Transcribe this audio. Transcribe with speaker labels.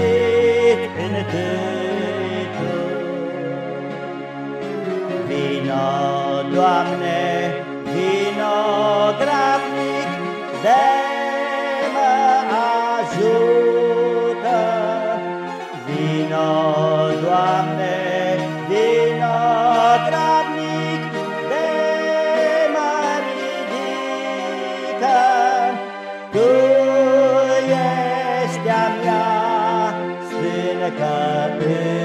Speaker 1: suflet cântător. Vino, Doamne, vino, grabnic, de mă ajută. Vino, Doamne, vino, grabnic, de mă ridică. Tu happy.